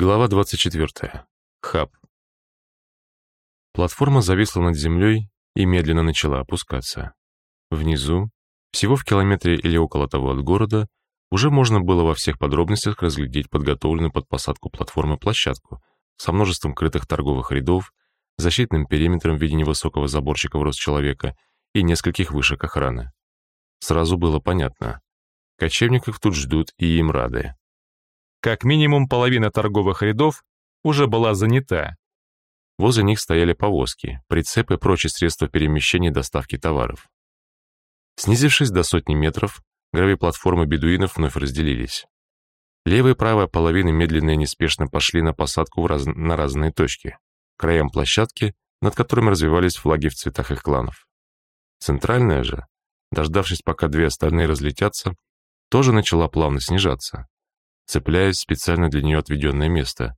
Глава 24. Хаб. Платформа зависла над землей и медленно начала опускаться. Внизу, всего в километре или около того от города, уже можно было во всех подробностях разглядеть подготовленную под посадку платформы площадку со множеством крытых торговых рядов, защитным периметром в виде невысокого заборчика в рост человека и нескольких вышек охраны. Сразу было понятно. Кочевников тут ждут и им рады. Как минимум половина торговых рядов уже была занята. Возле них стояли повозки, прицепы и прочие средства перемещения и доставки товаров. Снизившись до сотни метров, гравиплатформы бедуинов вновь разделились. Левая и правая половины медленно и неспешно пошли на посадку раз... на разные точки, краям площадки, над которыми развивались флаги в цветах их кланов. Центральная же, дождавшись, пока две остальные разлетятся, тоже начала плавно снижаться, цепляясь в специально для нее отведенное место.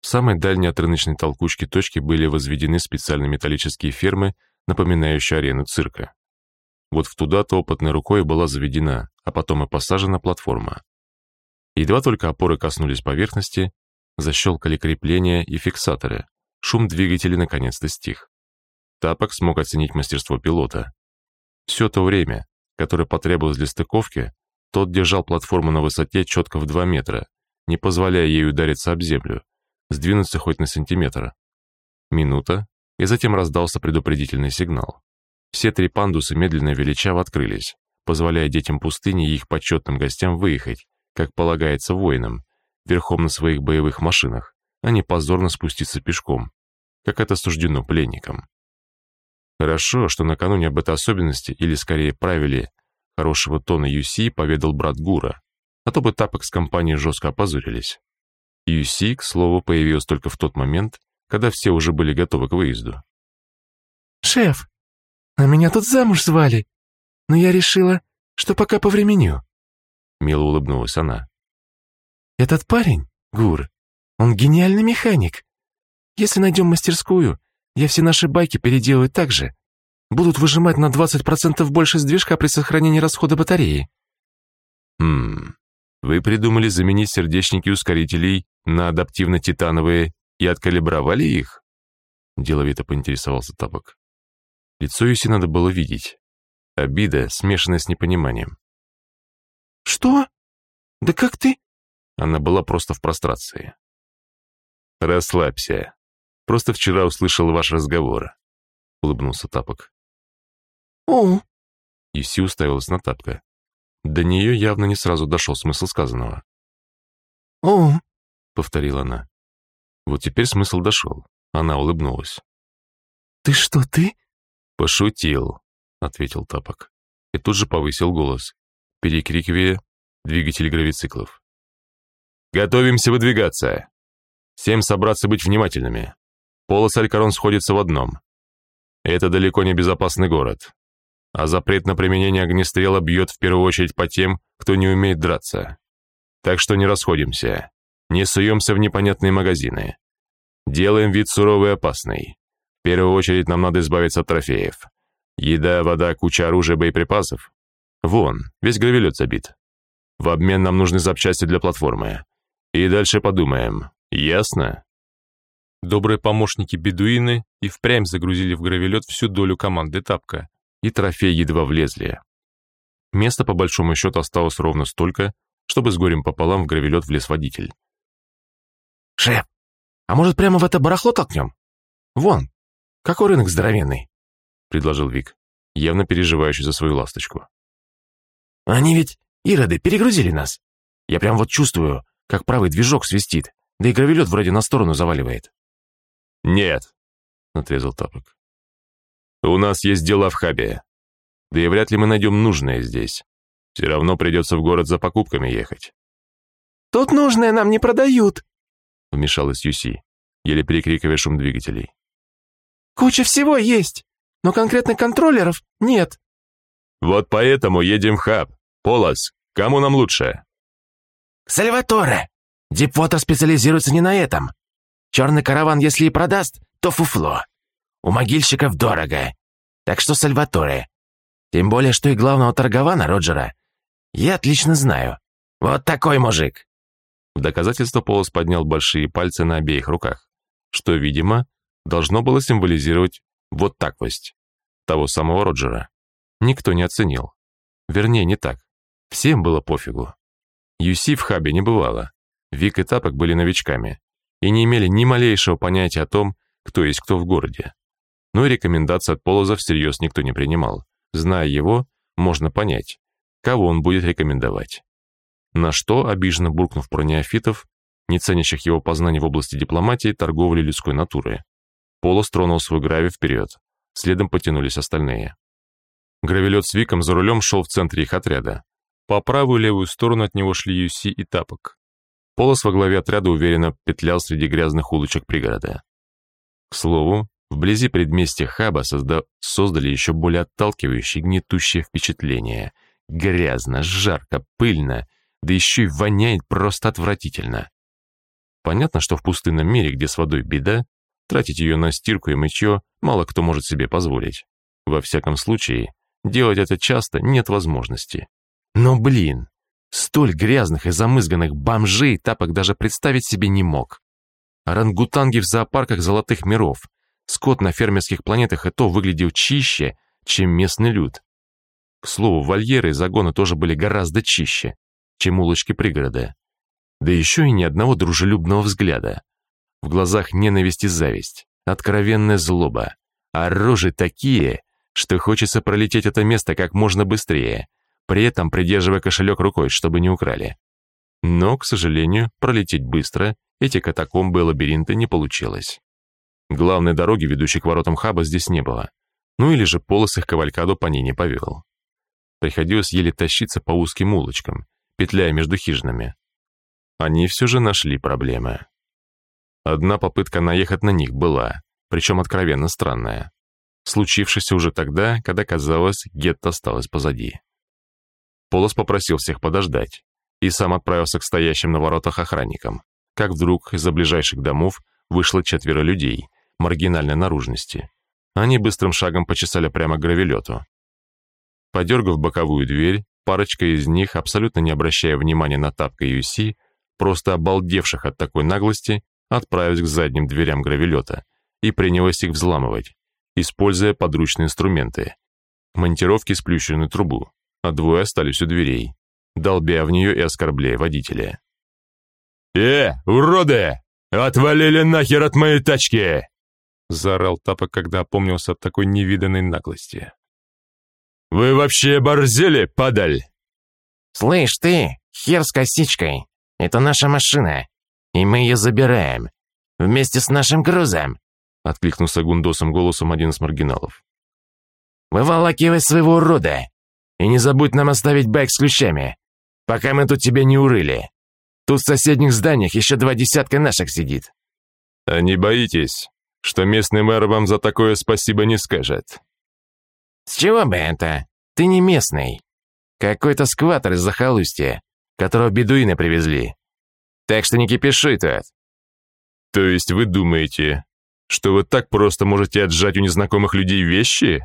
В самой дальней от рыночной толкучки точки были возведены специальные металлические фермы, напоминающие арену цирка. Вот в туда-то опытной рукой была заведена, а потом и посажена платформа. Едва только опоры коснулись поверхности, защелкали крепления и фиксаторы. Шум двигателей наконец-то стих. Тапок смог оценить мастерство пилота. Все то время, которое потребовалось для стыковки, тот держал платформу на высоте четко в 2 метра, не позволяя ей удариться об землю, сдвинуться хоть на сантиметр. Минута, и затем раздался предупредительный сигнал. Все три пандуса медленно величаво открылись, позволяя детям пустыни и их почетным гостям выехать, как полагается воинам, верхом на своих боевых машинах, а не позорно спуститься пешком, как это суждено пленникам. Хорошо, что накануне об этой особенности, или скорее правиле, хорошего тона Юси поведал брат Гура, а то бы Тапок с компанией жестко опозорились. Юси, к слову, появилась только в тот момент, когда все уже были готовы к выезду. «Шеф, а меня тут замуж звали, но я решила, что пока повременю», — мило улыбнулась она. «Этот парень, Гур, он гениальный механик. Если найдем мастерскую, я все наши байки переделаю так же, будут выжимать на 20% больше с движка при сохранении расхода батареи. Хм, вы придумали заменить сердечники ускорителей на адаптивно-титановые и откалибровали их? Деловито поинтересовался Табак. Лицо Юси надо было видеть. Обида, смешанная с непониманием. «Что? Да как ты?» Она была просто в прострации. «Расслабься. Просто вчера услышал ваш разговор», — улыбнулся Тапок. «О!» Иси уставилась на тапка. До нее явно не сразу дошел смысл сказанного. «О!» — повторила она. Вот теперь смысл дошел. Она улыбнулась. «Ты что, ты?» «Пошутил», — ответил Тапок. И тут же повысил голос, перекрикивая двигатели гравициклов. «Готовимся выдвигаться! Всем собраться быть внимательными. Полос Алькарон сходится в одном. Это далеко не безопасный город а запрет на применение огнестрела бьет в первую очередь по тем, кто не умеет драться. Так что не расходимся, не суемся в непонятные магазины. Делаем вид суровый и опасный. В первую очередь нам надо избавиться от трофеев. Еда, вода, куча оружия, боеприпасов. Вон, весь гравелет забит. В обмен нам нужны запчасти для платформы. И дальше подумаем. Ясно? Добрые помощники бедуины и впрямь загрузили в гравелет всю долю команды Тапка и трофеи едва влезли. Места, по большому счету, осталось ровно столько, чтобы с горем пополам в гравелет влез водитель. «Шеф, а может, прямо в это барахло толкнем? Вон, какой рынок здоровенный!» — предложил Вик, явно переживающий за свою ласточку. «Они ведь, ироды, перегрузили нас. Я прям вот чувствую, как правый движок свистит, да и гравелет вроде на сторону заваливает». «Нет», — отрезал Тапок. У нас есть дела в хабе. Да и вряд ли мы найдем нужное здесь. Все равно придется в город за покупками ехать». «Тут нужное нам не продают», — вмешалась Юси, еле перекрикивая шум двигателей. «Куча всего есть, но конкретных контроллеров нет». «Вот поэтому едем в хаб. Полос, кому нам лучше?» «Сальваторе! Дипвотер специализируется не на этом. Черный караван, если и продаст, то фуфло. У могильщиков дорого. Так что Сальваторе. Тем более, что и главного торгована Роджера я отлично знаю. Вот такой мужик. В доказательство Полос поднял большие пальцы на обеих руках, что, видимо, должно было символизировать вот такость того самого Роджера. Никто не оценил. Вернее, не так. Всем было пофигу. Юси в хабе не бывало. Вик и Тапок были новичками и не имели ни малейшего понятия о том, кто есть кто в городе. Но и рекомендации от Полоза всерьез никто не принимал. Зная его, можно понять, кого он будет рекомендовать. На что, обиженно буркнув про неофитов, не ценящих его познаний в области дипломатии, торговли людской натуры. Полос тронул свой грави вперед, следом потянулись остальные. Гравелет с Виком за рулем шел в центре их отряда. По правую и левую сторону от него шли Юси и Тапок. Полос во главе отряда уверенно петлял среди грязных улочек пригорода. К слову, вблизи предместья Хаба созда... создали еще более отталкивающее гнетущее впечатление. Грязно, жарко, пыльно, да еще и воняет просто отвратительно. Понятно, что в пустынном мире, где с водой беда, тратить ее на стирку и мытье мало кто может себе позволить. Во всяком случае, делать это часто нет возможности. Но, блин, столь грязных и замызганных бомжей Тапок даже представить себе не мог. Орангутанги в зоопарках золотых миров, скот на фермерских планетах и то выглядел чище, чем местный люд. К слову, вольеры и загоны тоже были гораздо чище, чем улочки пригорода. Да еще и ни одного дружелюбного взгляда. В глазах ненависть и зависть, откровенная злоба, а рожи такие, что хочется пролететь это место как можно быстрее, при этом придерживая кошелек рукой, чтобы не украли. Но, к сожалению, пролететь быстро эти катакомбы и лабиринты не получилось. Главной дороги, ведущей к воротам хаба, здесь не было. Ну или же полос их кавалькаду по ней не повел. Приходилось еле тащиться по узким улочкам, петляя между хижинами. Они все же нашли проблемы. Одна попытка наехать на них была, причем откровенно странная. Случившаяся уже тогда, когда, казалось, гетто осталось позади. Полос попросил всех подождать и сам отправился к стоящим на воротах охранникам, как вдруг из-за ближайших домов вышло четверо людей маргинальной наружности. Они быстрым шагом почесали прямо к гравелету. Подергав боковую дверь, парочка из них, абсолютно не обращая внимания на тапка Юси, просто обалдевших от такой наглости, отправились к задним дверям гравелета и принялась их взламывать, используя подручные инструменты. Монтировки сплющенную трубу, а двое остались у дверей, долбя в нее и оскорбляя водителя. «Э, уроды! Отвалили нахер от моей тачки!» Заорал Тапок, когда опомнился от такой невиданной наглости. «Вы вообще борзели, падаль?» «Слышь ты, хер с косичкой, это наша машина, и мы ее забираем, вместе с нашим грузом», откликнулся гундосом голосом один из маргиналов. «Выволакивай своего урода, и не забудь нам оставить байк с ключами, пока мы тут тебя не урыли. Тут в соседних зданиях еще два десятка наших сидит». «А не боитесь, что местный мэр вам за такое спасибо не скажет?» «С чего бы это? Ты не местный. Какой-то скватер из захолустья, которого бедуины привезли. Так что не кипишуй тут». «То есть вы думаете, что вы так просто можете отжать у незнакомых людей вещи?»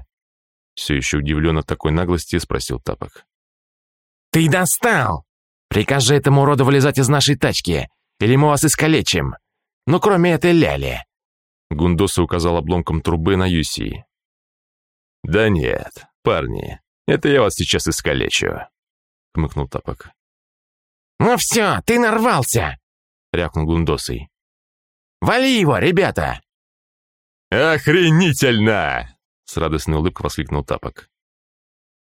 Все еще удивленно такой наглости спросил Тапок. «Ты достал! Прикажи этому уроду вылезать из нашей тачки, или мы вас искалечим. Ну, кроме этой ляли». Гундоса указал обломком трубы на Юси. «Да нет, парни, это я вас сейчас искалечу», — хмыкнул Тапок. «Ну все, ты нарвался!» — рявкнул Гундосый. «Вали его, ребята!» «Охренительно!» С радостной улыбкой воскликнул Тапок.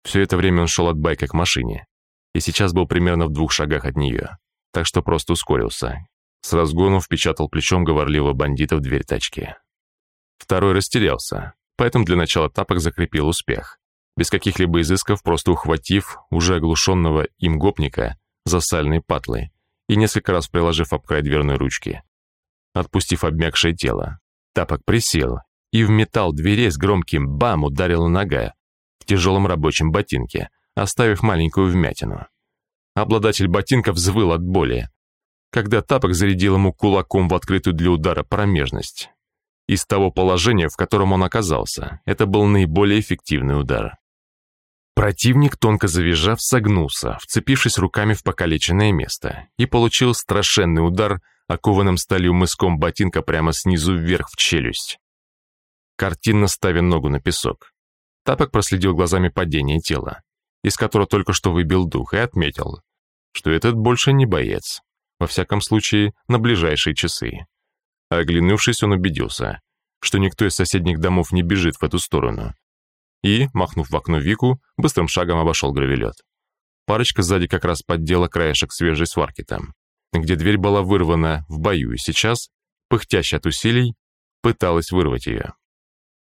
Все это время он шел от байка к машине, и сейчас был примерно в двух шагах от нее, так что просто ускорился. С разгону впечатал плечом говорливого бандита в дверь тачки. Второй растерялся, поэтому для начала Тапок закрепил успех, без каких-либо изысков, просто ухватив уже оглушенного им гопника за сальные патлы и несколько раз приложив об край дверной ручки. Отпустив обмякшее тело, Тапок присел и в металл дверей с громким бам ударила нога в тяжелом рабочем ботинке, оставив маленькую вмятину. Обладатель ботинка взвыл от боли, когда тапок зарядил ему кулаком в открытую для удара промежность. Из того положения, в котором он оказался, это был наиболее эффективный удар. Противник, тонко завизжав, согнулся, вцепившись руками в покалеченное место, и получил страшенный удар окованным сталью мыском ботинка прямо снизу вверх в челюсть. Картинно ставя ногу на песок. Тапок проследил глазами падение тела, из которого только что выбил дух, и отметил, что этот больше не боец, во всяком случае, на ближайшие часы. Оглянувшись, он убедился, что никто из соседних домов не бежит в эту сторону. И, махнув в окно Вику, быстрым шагом обошел гравелет. Парочка сзади как раз поддела краешек свежей сварки там, где дверь была вырвана в бою, и сейчас, пыхтящая от усилий, пыталась вырвать ее.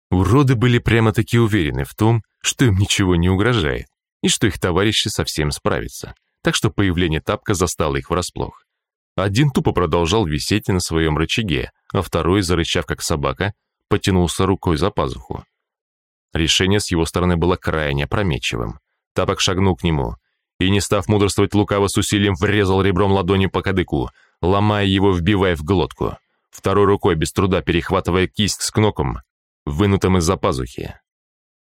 Уроды были прямо-таки уверены в том, что им ничего не угрожает, и что их товарищи совсем справятся, так что появление тапка застало их врасплох. Один тупо продолжал висеть на своем рычаге, а второй, зарычав как собака, потянулся рукой за пазуху. Решение с его стороны было крайне опрометчивым. Тапок шагнул к нему и, не став мудрствовать лукаво с усилием, врезал ребром ладони по кадыку, ломая его, вбивая в глотку. Второй рукой, без труда перехватывая кисть с кноком, вынутым из-за пазухи.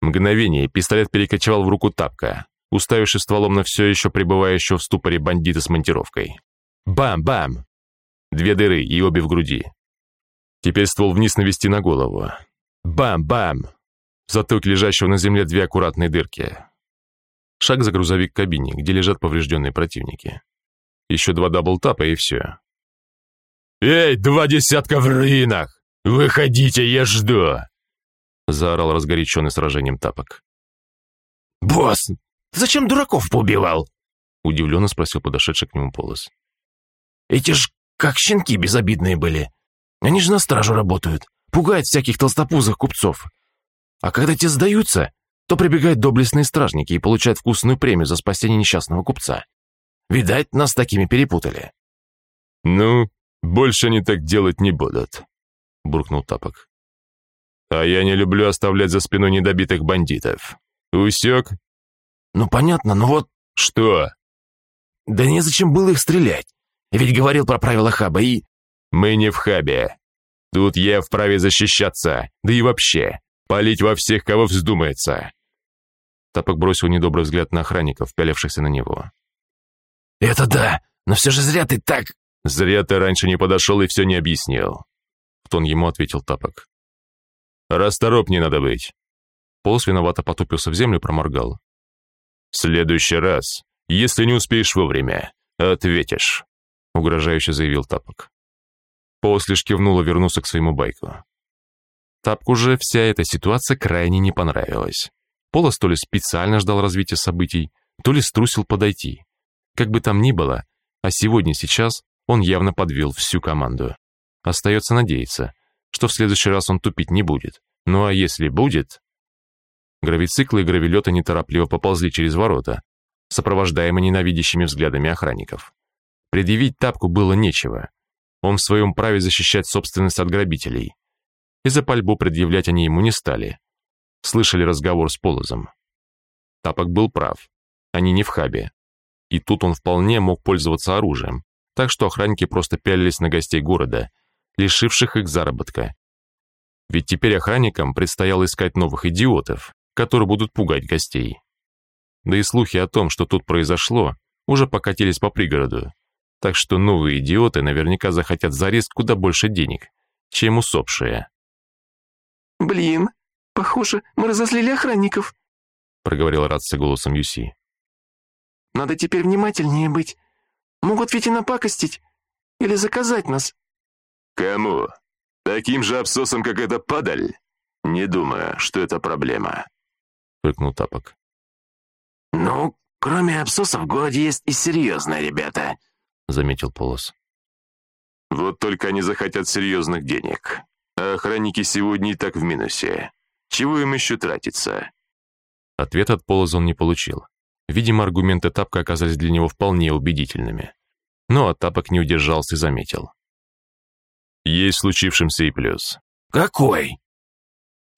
Мгновение пистолет перекочевал в руку Тапка, уставившись стволом на все еще пребывающего в ступоре бандита с монтировкой. Бам-бам! Две дыры и обе в груди. Теперь ствол вниз навести на голову. Бам-бам! Затылок лежащего на земле две аккуратные дырки. Шаг за грузовик к кабине, где лежат поврежденные противники. Еще два даблтапа и все. «Эй, два десятка в руинах! Выходите, я жду!» Заорал разгоряченный сражением тапок. «Босс, зачем дураков поубивал?» Удивленно спросил подошедший к нему Полос. Эти ж как щенки безобидные были. Они же на стражу работают, пугают всяких толстопузых купцов. А когда те сдаются, то прибегают доблестные стражники и получают вкусную премию за спасение несчастного купца. Видать, нас такими перепутали». «Ну, больше они так делать не будут», — буркнул Тапок. «А я не люблю оставлять за спиной недобитых бандитов. Усек?» «Ну, понятно, но вот...» «Что?» «Да незачем было их стрелять. Ведь говорил про правила хаба и...» «Мы не в хабе. Тут я вправе защищаться, да и вообще, палить во всех, кого вздумается». Тапок бросил недобрый взгляд на охранников, пялившихся на него. «Это да, но все же зря ты так...» «Зря ты раньше не подошел и все не объяснил», — в тон ему ответил Тапок. «Расторопнее надо быть». Полос виновато потупился в землю, проморгал. «В следующий раз, если не успеешь вовремя, ответишь» угрожающе заявил Тапок. Полос лишь кивнул и вернулся к своему байку. Тапку же вся эта ситуация крайне не понравилась. Полос то ли специально ждал развития событий, то ли струсил подойти. Как бы там ни было, а сегодня-сейчас он явно подвел всю команду. Остается надеяться, что в следующий раз он тупить не будет. Ну а если будет... Гравициклы и гравилеты неторопливо поползли через ворота, сопровождаемые ненавидящими взглядами охранников. Предъявить тапку было нечего. Он в своем праве защищать собственность от грабителей. И за пальбу предъявлять они ему не стали. Слышали разговор с Полозом. Тапок был прав. Они не в хабе. И тут он вполне мог пользоваться оружием, так что охранники просто пялились на гостей города, лишивших их заработка. Ведь теперь охранникам предстояло искать новых идиотов, которые будут пугать гостей. Да и слухи о том, что тут произошло, уже покатились по пригороду так что новые идиоты наверняка захотят за риск куда больше денег, чем усопшие. «Блин, похоже, мы разозлили охранников», проговорил рация голосом Юси. «Надо теперь внимательнее быть. Могут ведь и напакостить. Или заказать нас». «Кому? Таким же абсосом, как эта падаль? Не думаю, что это проблема», фыркнул Тапок. «Ну, кроме абсосов в городе есть и серьезные ребята», — заметил Полос. «Вот только они захотят серьезных денег. А охранники сегодня и так в минусе. Чего им еще тратиться?» Ответ от Полоза он не получил. Видимо, аргументы Тапка оказались для него вполне убедительными. Но Тапок не удержался и заметил. «Есть случившимся и плюс». «Какой?»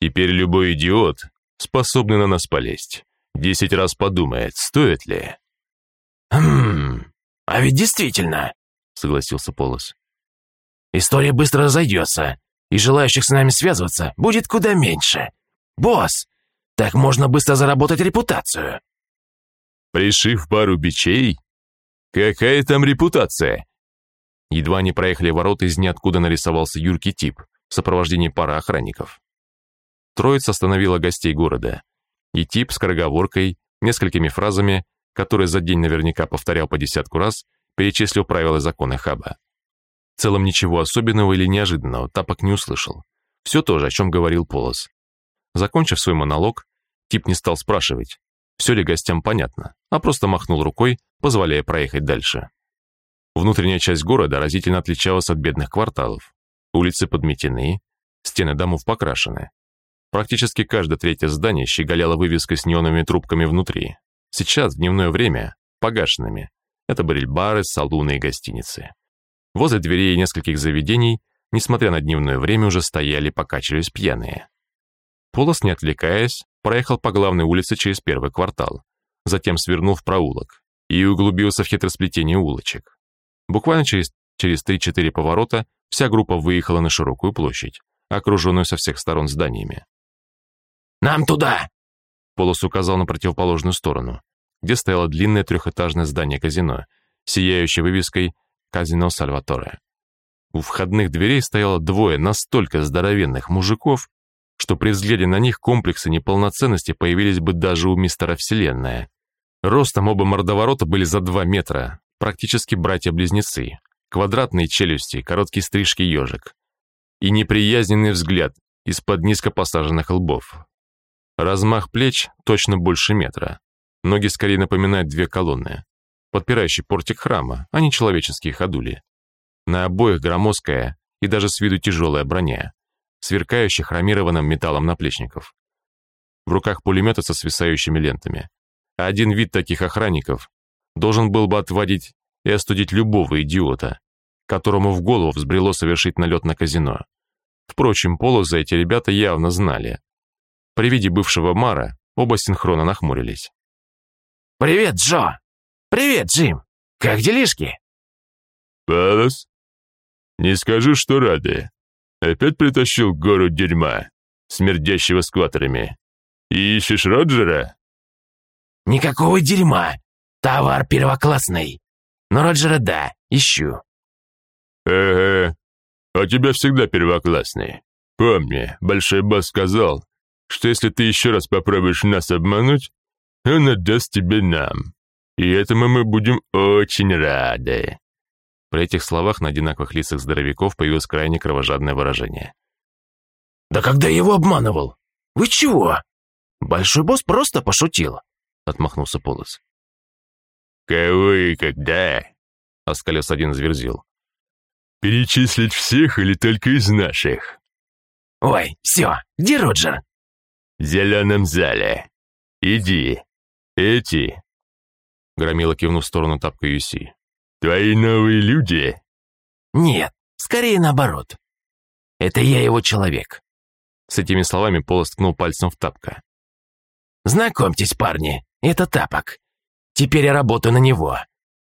«Теперь любой идиот, способный на нас полезть, десять раз подумает, стоит ли». «Хм, «А ведь действительно», — согласился Полос. «История быстро разойдется, и желающих с нами связываться будет куда меньше. Босс, Так можно быстро заработать репутацию. Пришив пару бичей? Какая там репутация? Едва они проехали ворота, из ниоткуда нарисовался юркий тип в сопровождении пары охранников. Троица остановила гостей города, и тип с короговоркой, несколькими фразами, которые за день наверняка повторял по десятку раз, перечислил правила закона хаба. В целом ничего особенного или неожиданного Тапок не услышал. Все то же, о чем говорил Полос. Закончив свой монолог, тип не стал спрашивать, все ли гостям понятно, а просто махнул рукой, позволяя проехать дальше. Внутренняя часть города разительно отличалась от бедных кварталов. Улицы подметены, стены домов покрашены. Практически каждое третье здание щеголяло вывеской с неоновыми трубками внутри. Сейчас, в дневное время, погашенными. Это были бары, салуны и гостиницы. Возле дверей нескольких заведений, несмотря на дневное время, уже стояли, покачивались пьяные. Полос, не отвлекаясь, проехал по главной улице через первый квартал, затем свернул в проулок и углубился в хитросплетение улочек. Буквально через, через 3-4 поворота вся группа выехала на широкую площадь, окруженную со всех сторон зданиями. «Нам туда!» Полос указал на противоположную сторону, где стояло длинное трехэтажное здание казино, сияющее вывеской «Казино Сальваторе». У входных дверей стояло двое настолько здоровенных мужиков, что при взгляде на них комплексы неполноценности появились бы даже у мистера Вселенная. Ростом оба мордоворота были за два метра, практически братья-близнецы, квадратные челюсти, короткие стрижки ежик и неприязненный взгляд из-под низко посаженных лбов. Размах плеч точно больше метра. Ноги скорее напоминают две колонны, подпирающие портик храма, а не человеческие ходули. На обоих громоздкая и даже с виду тяжелая броня, сверкающая хромированным металлом наплечников. В руках пулеметы со свисающими лентами. Один вид таких охранников должен был бы отводить и остудить любого идиота, которому в голову взбрело совершить налет на казино. Впрочем, полоза эти ребята явно знали. При виде бывшего Мара оба синхронно нахмурились. «Привет, Джо! Привет, Джим! Как делишки?» «Палос? Не скажу, что рады. Опять притащил гору дерьма, смердящего скватерами. И ищешь Роджера?» «Никакого дерьма. Товар первоклассный. Но Роджера да, ищу». «Ага. А у тебя всегда первоклассный. Помни, Большой Босс сказал, что если ты еще раз попробуешь нас обмануть, он отдаст тебе нам. И этому мы будем очень рады». При этих словах на одинаковых лицах здоровяков появилось крайне кровожадное выражение. «Да когда я его обманывал? Вы чего? Большой босс просто пошутил», — отмахнулся Полос. «Кого и когда?» — оскалился один из верзил. «Перечислить всех или только из наших?» «Ой, все, где Роджер?» «В зеленом зале. Иди. Эти...» Громила кивнув в сторону тапка Юси. «Твои новые люди?» «Нет, скорее наоборот. Это я его человек». С этими словами Полос ткнул пальцем в тапка. «Знакомьтесь, парни, это Тапок. Теперь я работаю на него.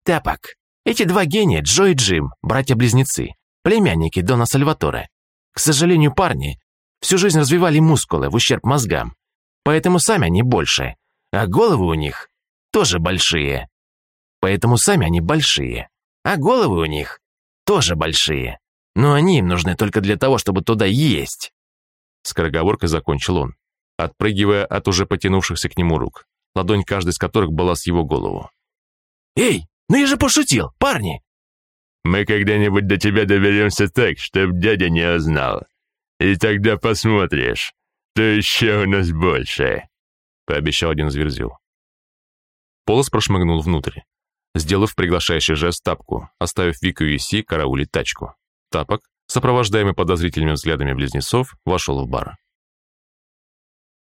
Тапок. Эти два гения, Джо и Джим, братья-близнецы, племянники Дона Сальваторе. К сожалению, парни всю жизнь развивали мускулы в ущерб мозгам, поэтому сами они больше, а головы у них тоже большие. Поэтому сами они большие, а головы у них тоже большие. Но они им нужны только для того, чтобы туда есть. Скороговоркой закончил он, отпрыгивая от уже потянувшихся к нему рук, ладонь каждой из которых была с его голову. «Эй, ну я же пошутил, парни!» «Мы когда-нибудь до тебя доберемся так, чтоб дядя не узнал. И тогда посмотришь, то еще у нас больше», — пообещал один из верзил. Полос прошмыгнул внутрь, сделав приглашающий жест тапку, оставив Вику и Си караулить тачку. Тапок, сопровождаемый подозрительными взглядами близнецов, вошел в бар.